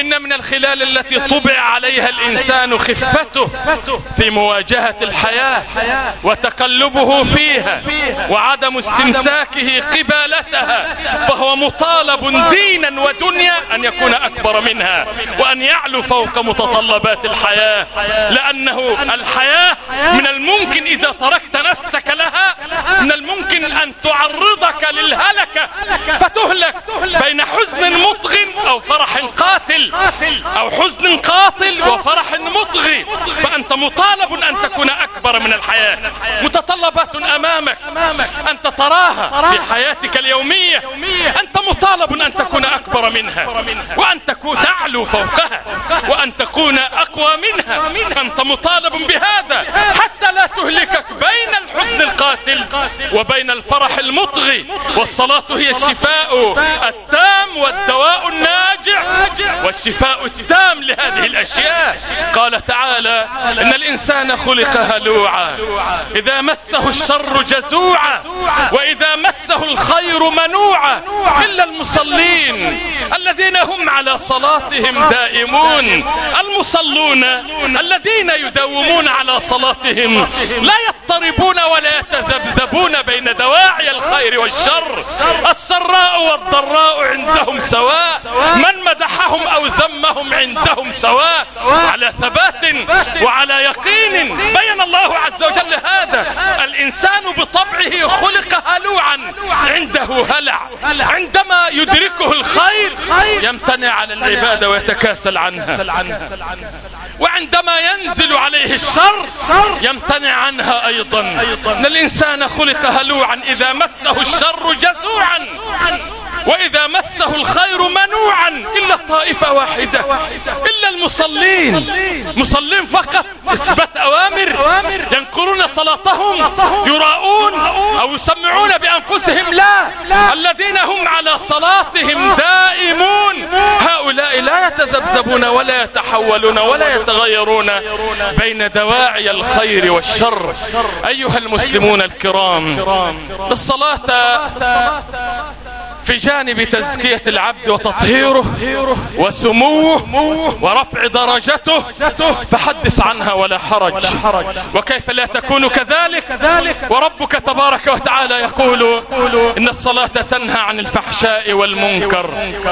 إن من الخلال التي طبع عليها الإنسان خفته في مواجهة الحياة وتقلبه فيها وعدم استمساكه قبالتها فهو مطالب دينا ودنيا أن يكون أكبر منها وأن يعلو فوق متطلبات الحياة لأنه الحياة من الممكن إذا تركت نفسك لها من الممكن أن تعرضك للهلكة فتهلك بين حزن مطغ أو فرح قاتل. أو حزن قاتل وفرح مطغي فأنت مطالب أن تكون أكبر من الحياة متطلبات أمامك أنت تراها في حياتك اليومية أنت مطالب أن تكون أكبر منها وأن تكون تعلو فوقها وأن تكون أقوى منها انت مطالب بهذا حتى لا تهلكك بين الحزن القاتل وبين الفرح المطغي والصلاة هي الشفاء التام والدواء الناجع والشفاء التام لهذه الأشياء. قال تعالى إن الإنسان خلق هلوعا. إذا مسه الشر جزوعا وإذا مسه الخير منوعا. إلا المصلين الذين هم على صلاتهم دائمون. المصلون الذين يداومون على صلاتهم. لا يضطربون ولا يتذبذبون بين دواعي الخير والشر. السراء والضراء عندهم سواء. من مدحهم أو ذمهم عندهم سواء على ثبات وعلى يقين. بين الله عز وجل هذا. الإنسان بطبعه خلق هلوعا. عنده هلع. عندما يدركه الخير يمتنع عن العبادة ويتكاسل عنها. وعندما ينزل عليه الشر يمتنع عنها أيضا. إن الإنسان خلق هلوعا إذا مسه الشر جزوعا. وإذا مسه الخير منوعا إلا طائفة واحدة إلا المصلين. مصلين فقط إثبات أوامر ينقرون صلاتهم يراؤون أو يسمعون بأنفسهم. لا الذين هم على صلاتهم دائمون. هؤلاء لا يتذبذبون ولا يتحولون ولا يتغيرون بين دواعي الخير والشر. أيها المسلمون الكرام الصلاة في جانب تزكية العبد وتطهيره وسموه ورفع درجته فحدث عنها ولا حرج. وكيف لا تكون كذلك؟ وربك تبارك وتعالى يقول إن الصلاة تنهى عن الفحشاء والمنكر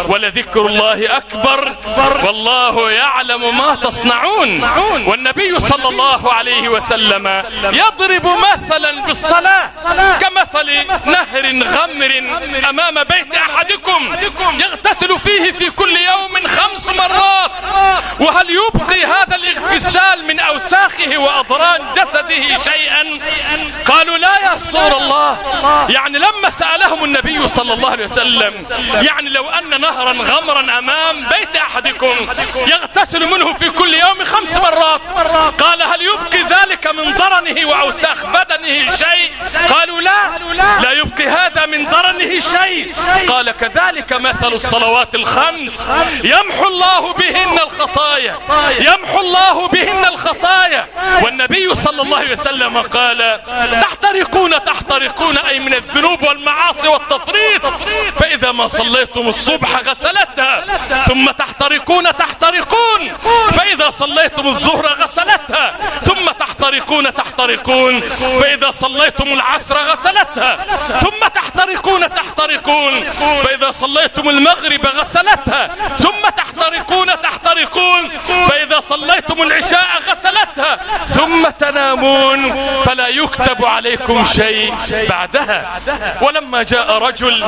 ولذكر الله أكبر والله يعلم ما تصنعون. والنبي صلى الله عليه وسلم يضرب مثلا بالصلاة كمثل نهر غمر أمام بيت بيت أحدكم يغتسل فيه في كل يوم خمس مرات. وهل يبقي هذا الاغتسال من أوساخه واضران جسده شيئا؟ قالوا لا يا رسول الله. يعني لما سألهم النبي صلى الله عليه وسلم يعني لو أن نهرا غمرا أمام بيت أحدكم يغتسل منه في كل يوم خمس مرات. قال هل يبقي ذلك من ضرنه وأوساخ بدنه شيء؟ قالوا لا. لا يبقي هذا من ضرنه شيء. قال كذلك مثل الصلوات الخمس. يمحو الله بهن الخطايا. يمحو الله بهن الخطايا. والنبي صلى الله عليه وسلم قال تحترقون تحترقون أي من الذنوب والمعاصي والتفريط. فإذا ما صليتم الصبح غسلتها. ثم تحترقون تحترقون. فإذا صليتم الظهر غسلتها. ثم تحترقون تحترقون. فإذا صليتم العصر غسلتها. ثم تحترقون تحترقون. فإذا صليتم المغرب غسلتها ثم تحترقون تحترقون. فإذا صليتم العشاء غسلتها ثم تنامون فلا يكتب عليكم شيء بعدها. ولما جاء رجل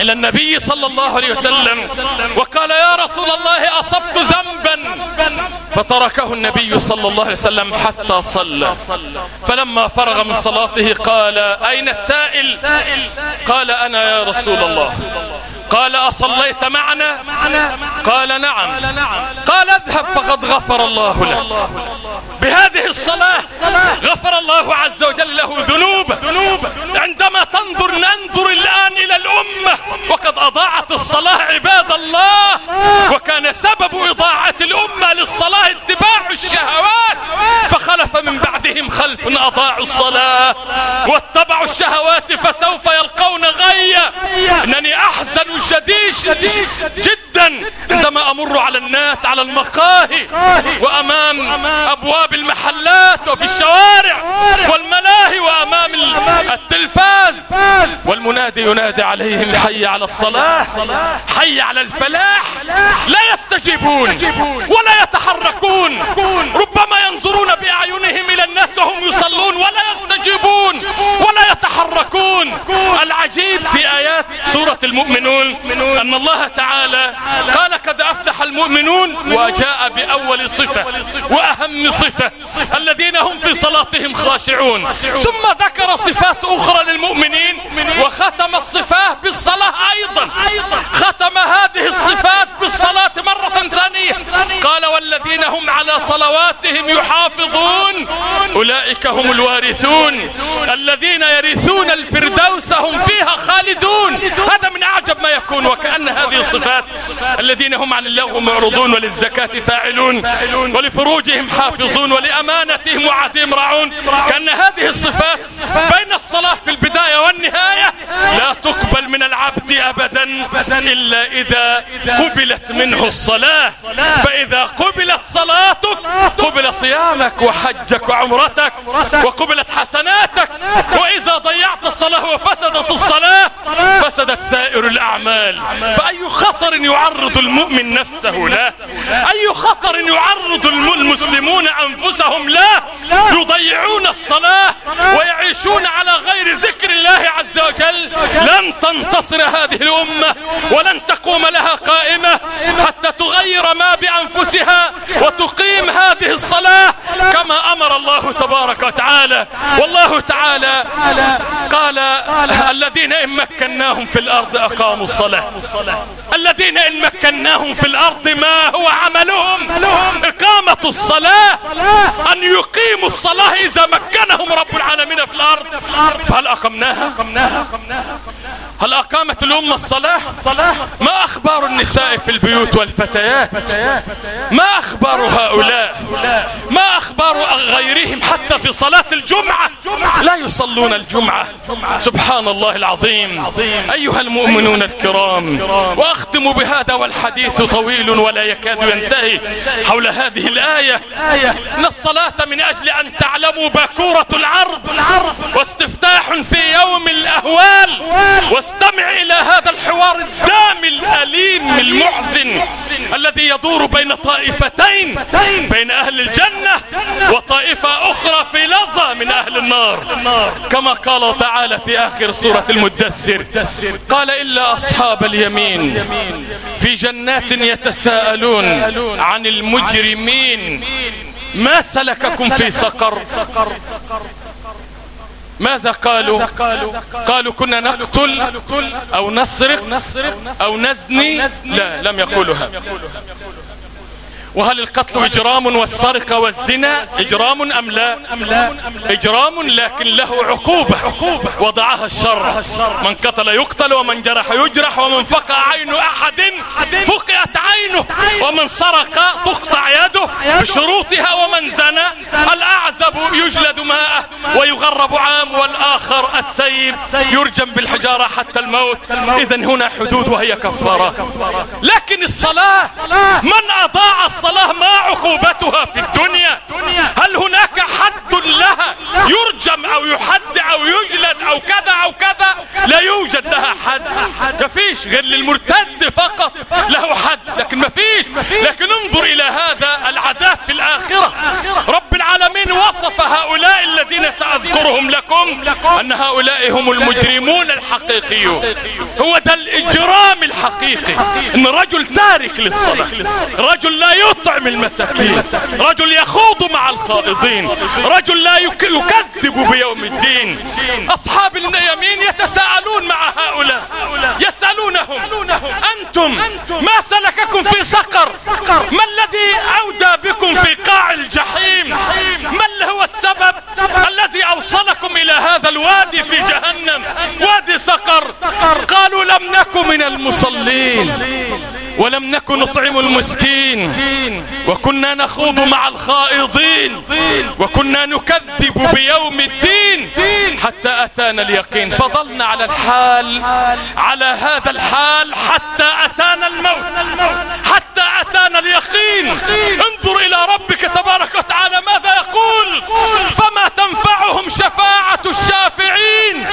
إلى النبي صلى الله عليه وسلم وقال يا رسول الله أصبت ذنبا. فتركه النبي صلى الله عليه وسلم حتى صلى. فلما فرغ من صلاته قال أين السائل؟ قال أنا يا رسول الله. قال أصليت معنا؟ قال نعم. قال اذهب فقد غفر الله لك. بهذه الصلاة غفر الله عز وجل له ذنوب. عندما تنظر ننظر الآن إلى الأمة. وقد أضاعت الصلاة عباد الله. وكان سبب إضاعة الأمة للصلاة اتباع الشهوات. فخلف من بعدهم خلف أضاعوا الصلاة. واتبعوا الشهوات فسوف يلقون غيا. إنني أحزن شديد جدا عندما أمر على الناس على المقاهي وأمام أبواب المحلات وفي الشوارع والملاهي وأمام التلفاز. والمنادي ينادي عليهم حي على الصلاة حي على الفلاح لا يستجيبون ولا يتحركون. ربما ينظرون بأعينهم إلى الناس وهم يصلون ولا يستجيبون. يتحركون العجيب في آيات سورة المؤمنون أن الله تعالى قال قد أفلح المؤمنون وجاء بأول صفة وأهم صفة الذين هم في صلاتهم خاشعون. ثم ذكر صفات أخرى للمؤمنين وختم الصفات بالصلاة أيضا. ختم هذه الصفات بالصلاة قال والذين هم على صلواتهم يحافظون أولئك هم الوارثون. الذين يرثون الفردوس هم فيها خالدون. هذا من أعجب ما يكون وكأن هذه الصفات الذين هم عن الله معرضون وللزكاة فاعلون ولفروجهم حافظون ولأمانتهم وعهدهم راعون. كأن هذه الصفات بين الصلاة في البداية والنهاية لا تقبل من العبد أبدا إلا إذا قبلت منه الصلاة. فإذا قبلت صلاتك قبل صيامك وحجك وعمرتك وقبلت حسناتك. وإذا ضيعت الصلاة وفسدت الصلاة فسدت سائر الأعمال. فأي خطر يعرض المؤمن نفسه له؟ أي خطر يعرض المسلمون أنفسهم له؟ يضيعون الصلاة ويعيشون على غير ذكر الله عز وجل. لن تنتصر هذه الأمة ولن تقوم لها قائمة. حتى تغير ما بأنفسها وتقيم هذه الصلاة كما أمر الله تبارك وتعالى. والله تعالى قال الذين إن مكناهم في الأرض أقاموا الصلاة. الذين إن مكناهم في الأرض ما هو عملهم؟ إقامة الصلاة. أن يقيموا الصلاة إذا مكنهم رب العالمين في الأرض. فهل أقمناها؟ هل أقامت الأمة الصلاة؟ ما أخبار النساء في البيوت والفتيات؟ ما أخبار هؤلاء؟ ما أخبار غيرهم حتى في صلاة الجمعة؟ لا يصلون الجمعة. سبحان الله العظيم. أيها المؤمنون الكرام وأختم بهذا والحديث طويل ولا يكاد ينتهي. حول هذه الآية إن الصلاة من أجل أن تعلموا باكورة العرض واستفتاح في يوم الأهوال واستمع إلى هذا الحوار الدامي الأليم المحزن الذي يدور بين طائفتين بين أهل الجنة وطائفة أخرى في لظى من أهل النار. كما قال تعالى في آخر سورة المدثر قال إلا أصحاب اليمين في جنات يتساءلون عن المجرمين ما سلككم في سقر؟ ماذا قالوا؟ قالوا؟ كنا نقتل أو نسرق أو نزني. لا لم يقولوا هذا. وهل القتل إجرام والسرقة والزنا إجرام أم لا؟ إجرام لكن له عقوبة. وضعها الشر. من قتل يقتل ومن جرح يجرح ومن فقع عين أحد فقعت عينه. ومن سرق تقطع يده بشروطها ومن زنى الأعزب يجلد ماءه ويغرب عام والآخر الثيب. يرجم بالحجارة حتى الموت. إذا هنا حدود وهي كفارات لكن الصلاة من أضاع الصلاة؟ الصلاة ما عقوبتها في الدنيا؟ هل هناك حد لها يرجم أو يحد أو يجلد أو كذا أو كذا؟ لا يوجد لها حد. ما فيش غير للمرتد فقط. له حد. لكن ما فيش. لكن انظر إلى هذا العذاب في الآخرة. رب العالمين وصف هؤلاء الذين سأذكرهم لكم أن هؤلاء هم المجرمون الحقيقيون هو ده الإجرام الحقيقي. إن رجل تارك للصلاة رجل لا يطعم المساكين رجل يخوض مع الخائضين رجل لا يكذب بيوم الدين. أصحاب اليمين يتساءلون مع هؤلاء يسألونهم أنتم ما سلككم في سقر؟ ما الذي أودى بكم في قاع الجحيم؟ ما هو السبب الذي أوصلكم إلى هذا الوادي في جهنم وادي سقر. قالوا لم نكن من المصلين ولم نكن نطعم المسكين وكنا نخوض مع الخائضين وكنا نكذب بيوم الدين حتى أتانا اليقين. فضلنا على الحال على هذا الحال حتى أتانا الموت حتى أتانا اليقين. انظر إلى ربك تبارك وتعالى ماذا يقول؟ فما تنفعهم شفاعة الشافعين؟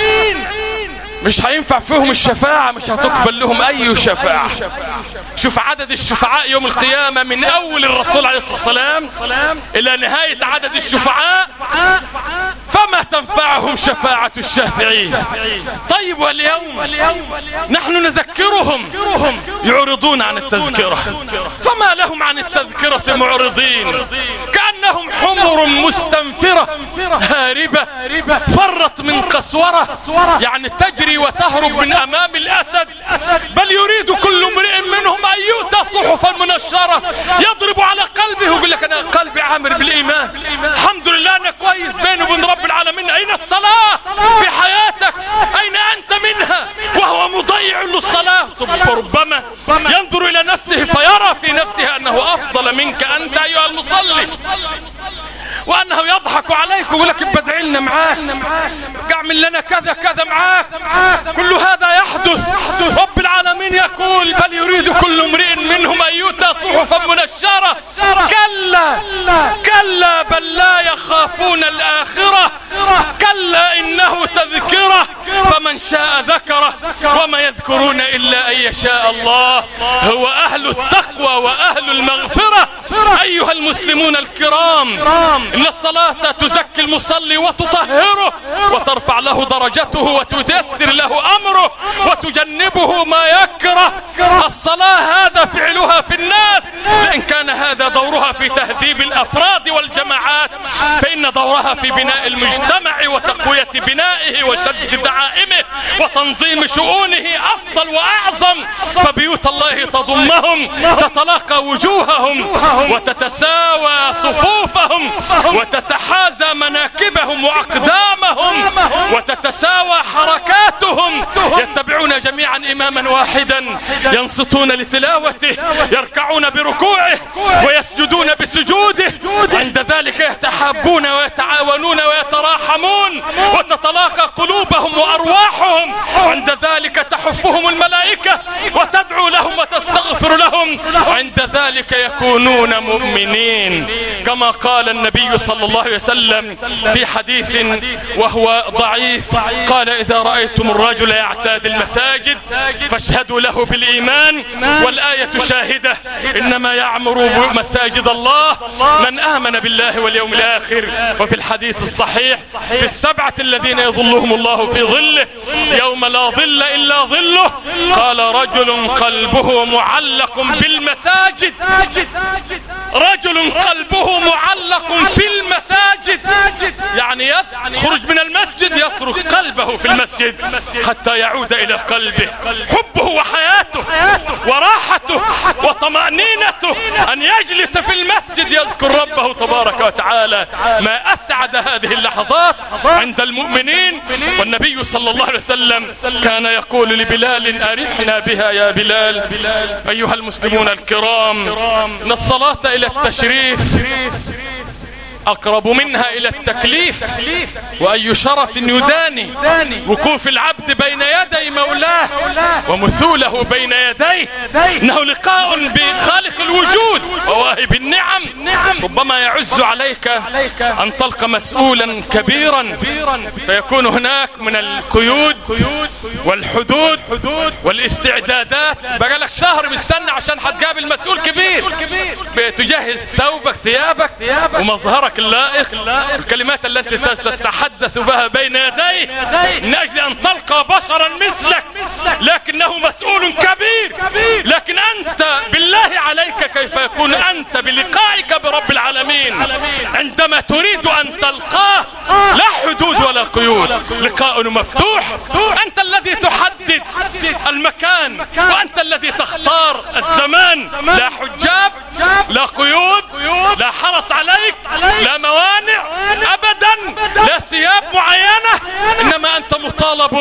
مش هينفع فيهم الشفاعة مش هتقبل لهم أي شفاعة. شوف عدد الشفعاء يوم القيامة من أول الرسول عليه الصلاة والسلام إلى نهاية عدد الشفعاء فما تنفعهم شفاعة الشافعين. طيب واليوم نحن نذكرهم يعرضون عن التذكرة. فما لهم عن التذكرة معرضين؟ كأنهم حمر مستنفرة هاربة فرت من قسورة يعني تجري وتهرب من أمام الأسد بل يريد كل امرئ منهم أن يؤتى صحفا منشرة يضرب على قلبه ويقول لك أنا قلبي عامر بالإيمان. الحمد لله أنا كويس بيني وبين رب العالمين. أين الصلاة في حياتك؟ أين أنت منها؟ وهو مضيع للصلاة. ربما ينظر إلى نفسه فيرى في نفسه أنه أفضل منك أنت أيها المصلي. وانه يضحك عليك ويقول لك بدعي لنا معاك. اعمل لنا كذا كذا معاك. كل هذا يحدث. رب العالمين يقول بل يريد كل امرئ منهم أن يؤتى صحفا منشره كلا كلا بل لا يخافون الآخرة. كلا إنه تذكرة. فمن شاء ذكره وما يذكرون إلا أن يشاء الله. هو أهل التقوى وأهل المغفرة. أيها المسلمون الكرام إن الصلاة تزكي المصلي وتطهره وترفع له درجته وتيسر له أمره وتجنبه ما يكره. الصلاة هذا فعلها في الناس. لأن كان هذا دورها في تهذيب الأفراد والجماعات فإن دورها في بناء المجتمع وتقوية بنائه وشد دعائمه وتنظيم شؤونه أفضل وأعظم فبيوت الله تضمهم تتلاقى وجوههم وتتساوى صفوفهم وتتحازى مناكبهم وأقدامهم وتتساوى حركاتهم. يتبعون جميعا اماما واحدا ينصتون لتلاوته يركعون بركوعه ويسجدون بسجوده. عند ذلك يتحابون ويتعاونون ويتراحمون وتتلاقى قلوبهم وأرواحهم. عند ذلك تحفهم الملائكة وتدعو لهم وتستغفر لهم. عند ذلك يكونون مؤمنين. كما قال النبي صلى الله عليه وسلم في حديث وهو ضعيف. قال إذا رأيتم الرجل يعتاد المساجد فاشهدوا له بالإيمان. والآية شاهدة إنما يعمر مساجد الله من آمن بالله واليوم الآخر. وفي الحديث الصحيح في السبعة الذين يظلهم الله في ظله يوم لا ظل إلا ظله. قال رجل قلبه معلق بالمساجد. رجل قلبه معلق في المساجد. يعني يخرج من المسجد يترك قلبه في المسجد حتى يعود إلى قلبه. حبه وحياته وراحته وطمأنينته أن يجلس في المسجد يذكر ربه تبارك وتعالى. ما أسعد هذه اللحظات عند المؤمنين. والنبي صلى الله عليه وسلم كان يقول لبلال أرحنا بها يا بلال. أيها المسلمون الكرام إن الصلاة إلى التشريف أقرب منها إلى التكليف وأي شرف يداني وقوف العبد بين يدي مولاه ومثوله بين يديه. إنه لقاء بخالق الوجود وواهب النعم. ربما يعز عليك أن تلقى مسؤولا كبيرا. فيكون هناك من القيود والحدود والاستعدادات. بقى لك شهر مستنى عشان هتقابل مسؤول كبير. تجهز ثوبك ثيابك ومظهرك اللائق الكلمات التي ستتحدث بها بين يديه من أجل أن تلقى بشرا مثلك لكنه مسؤول كبير. لكن أنت بالله عليك كيف يكون أنت بلقائك برب العالمين؟ عندما تريد أن تلقاه لا حدود ولا قيود. لقاء مفتوح. أنت الذي تحدد المكان وأنت الذي تختار الزمان. لا حجاب لا قيود لا حرس عليك لا موانع. ابدا؟ لا ثياب معينة؟ إنما أنت مطالب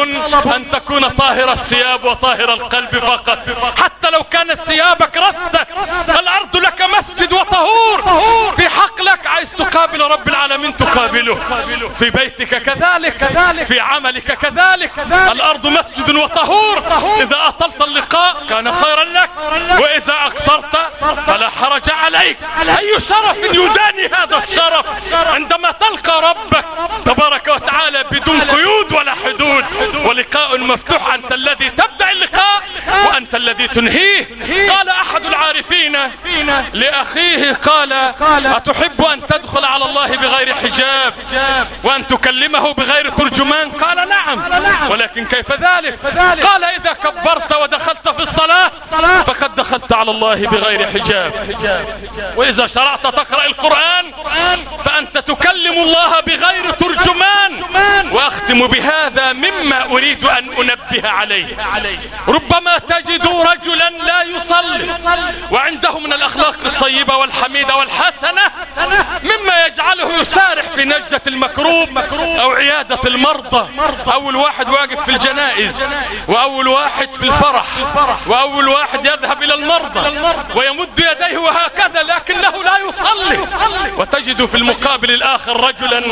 أن تكون طاهر الثياب وطاهر القلب فقط. حتى لو كانت ثيابك رثة الأرض لك مسجد وطهور. في حقلك عايز تقابل رب العالمين تقابله. في بيتك كذلك. في عملك كذلك. الأرض مسجد وطهور. إذا أطلت اللقاء كان خيرا لك. وإذا أقصرت فلا حرج عليك. أي شرف يداني هذا الشرف. عندما تلقى ربك تبارك وتعالى بدون قيود ولا حدود. ولقاء مفتوح. أنت الذي تبدأ اللقاء وأنت الذي تنهيه. قال أحد المعرفين لأخيه قال أتحب أن تدخل على الله بغير حجاب؟ وأن تكلمه بغير ترجمان؟ قال نعم. ولكن كيف ذلك؟ قال إذا كبرت ودخلت في الصلاة فقد دخلت على الله بغير حجاب. وإذا شرعت تقرأ القرآن. فأنت تكلم الله بغير ترجمان. وأختم بهذا مما أريد أن أنبه عليه. ربما تجد رجلا لا يصلي. وعنده من الأخلاق الطيبة والحميدة والحسنة. مما يجعله يسارح في نجدة المكروب أو عيادة المرضى أول واحد واقف في الجنائز وأول واحد في الفرح وأول واحد يذهب إلى المرضى ويمد يديه وهكذا لكنه لا يصلي. وتجد في المقابل الآخر رجلا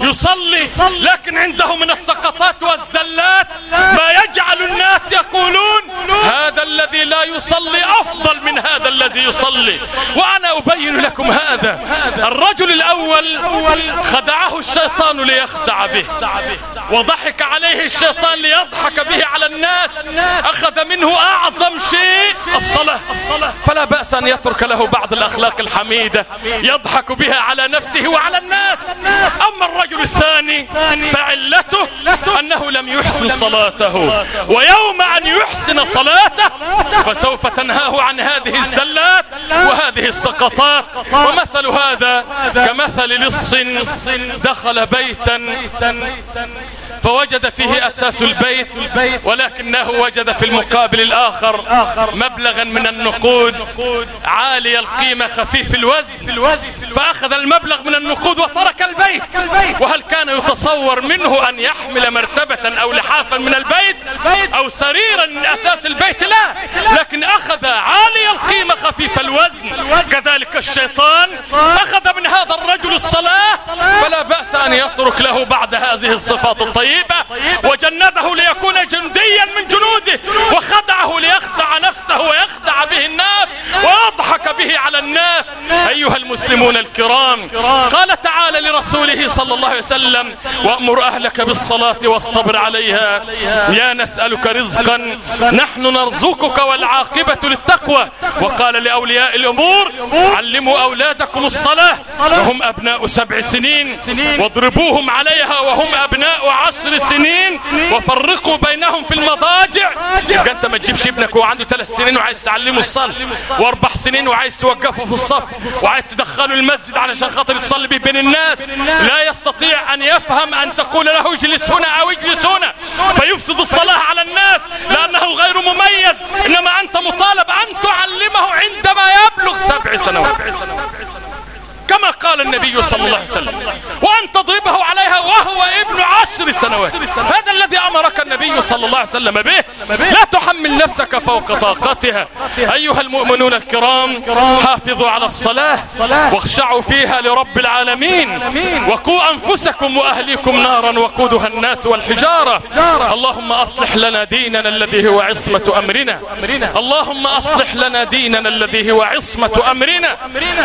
يصلي لكن عنده من السقطات والزلات ما يجعل الناس يقولون هذا الذي لا يصلي أفضل من هذا الذي يصلي. وأنا أبين لكم هذا. الرجل الأول خدعه الشيطان ليخدع به. وضحك عليه الشيطان ليضحك به على الناس. أخذ منه أعظم شيء الصلاة. فلا بأس أن يترك له بعض الأخلاق الحميدة. يضحك بها على نفسه وعلى الناس. أما الرجل الثاني فعلته أنه لم يحسن صلاته. ويوم أن يحسن صلاته فسوف تنهاه عن هذه الزلات وهذه السقطات. ومثل هذا كمثل لص دخل بيتا فوجد فيه أساس البيت ولكنه وجد في المقابل الآخر مبلغا من النقود عالي القيمة خفيف الوزن. فأخذ المبلغ من النقود وترك البيت. وهل كان يتصور منه أن يحمل مرتبة أو لحافا من البيت؟ أو سريرا من أساس البيت؟ لا. لكن أخذ عالي القيمة خفيف الوزن. كذلك الشيطان أخذ من هذا الرجل الصلاة. فلا بأس أن يترك له بعد هذه الصفات الطيبة. وجنده ليكون جنديا من جنوده وخدعه ليخدع نفسه ويخدع به الناس ويضحك به على الناس. أيها المسلمون الكرام قال تعالى لرسوله صلى الله عليه وسلم وأمر أهلك بالصلاة واصطبر عليها. يا نسألك رزقا نحن نرزقك والعاقبة للتقوى. وقال لأولياء الأمور علموا أولادكم الصلاة وهم أبناء سبع سنين واضربوهم عليها وهم أبناء عشر سنين وفرقوا بينهم في المضاجع. يبقى انت ما تجيبش ابنك وهو عنده ثلاث سنين وعايز تعلمه الصلاة واربع سنين وعايز توقفه في الصف وعايز تدخله المسجد علشان خاطر تصلي به بين الناس. لا يستطيع أن يفهم أن تقول له اجلس هنا أو اجلس هنا. فيفسد الصلاة على الناس لأنه غير مميز. إنما أنت مطالب أن تعلمه عندما يبلغ سبع سنوات. كما قال النبي صلى الله عليه وسلم وأن تضربه عليها وهو ابن عشر سنوات. هذا الذي أمرك النبي صلى الله عليه وسلم به؟ لا تحمل نفسك فوق طاقتها. أيها المؤمنون الكرام حافظوا على الصلاة واخشعوا فيها لرب العالمين. وقوا أنفسكم وأهليكم نارا وقودها الناس والحجارة. اللهم أصلح لنا ديننا الذي هو عصمة أمرنا. اللهم أصلح لنا ديننا الذي هو عصمة أمرنا.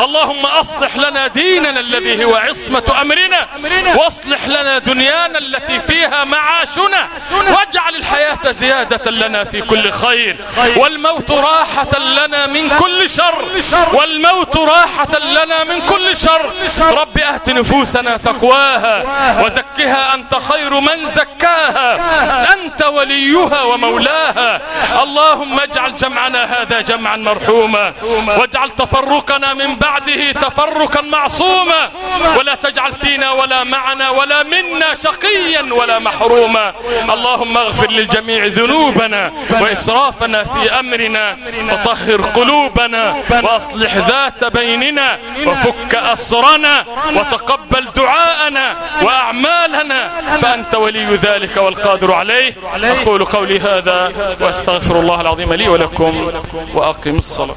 اللهم أصلح لنا لنا ديننا الذي هو عصمة أمرنا. واصلح لنا دنيانا التي فيها معاشنا. واجعل الحياة زيادة لنا في كل خير. والموت راحة لنا من كل شر. والموت راحة لنا من كل شر. رب أهت نفوسنا تقواها. وزكها أنت خير من زكاها. أنت وليها ومولاها. اللهم اجعل جمعنا هذا جمعا مرحوما. واجعل تفرقنا من بعده تفرقا معصوما ولا تجعل فينا ولا معنا ولا منا شقيا ولا محروما. اللهم اغفر للجميع ذنوبنا وإسرافنا في أمرنا وطهر قلوبنا وأصلح ذات بيننا وفك أسرنا وتقبل دعاءنا وأعمالنا. فأنت ولي ذلك والقادر عليه. أقول قولي هذا وأستغفر الله العظيم لي ولكم وأقم الصلاة.